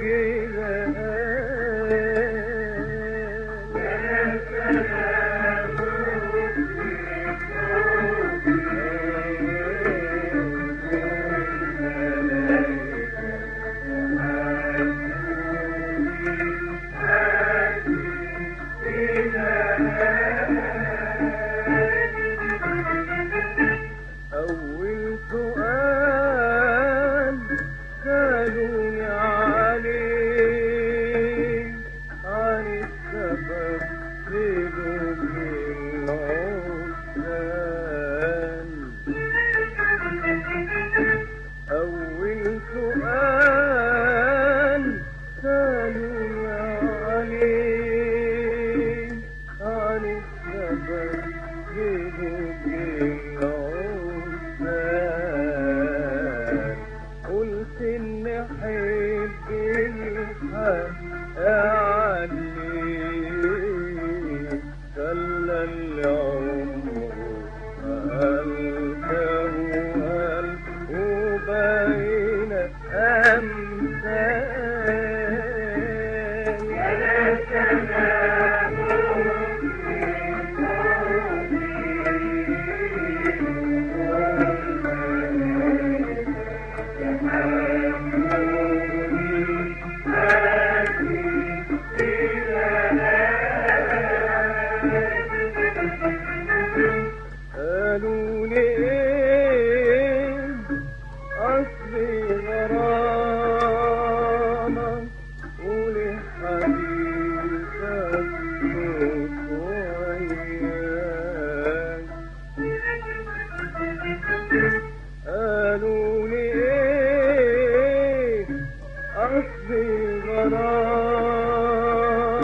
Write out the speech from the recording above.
Yeah. قلت إن حب الحق عليك Christmas.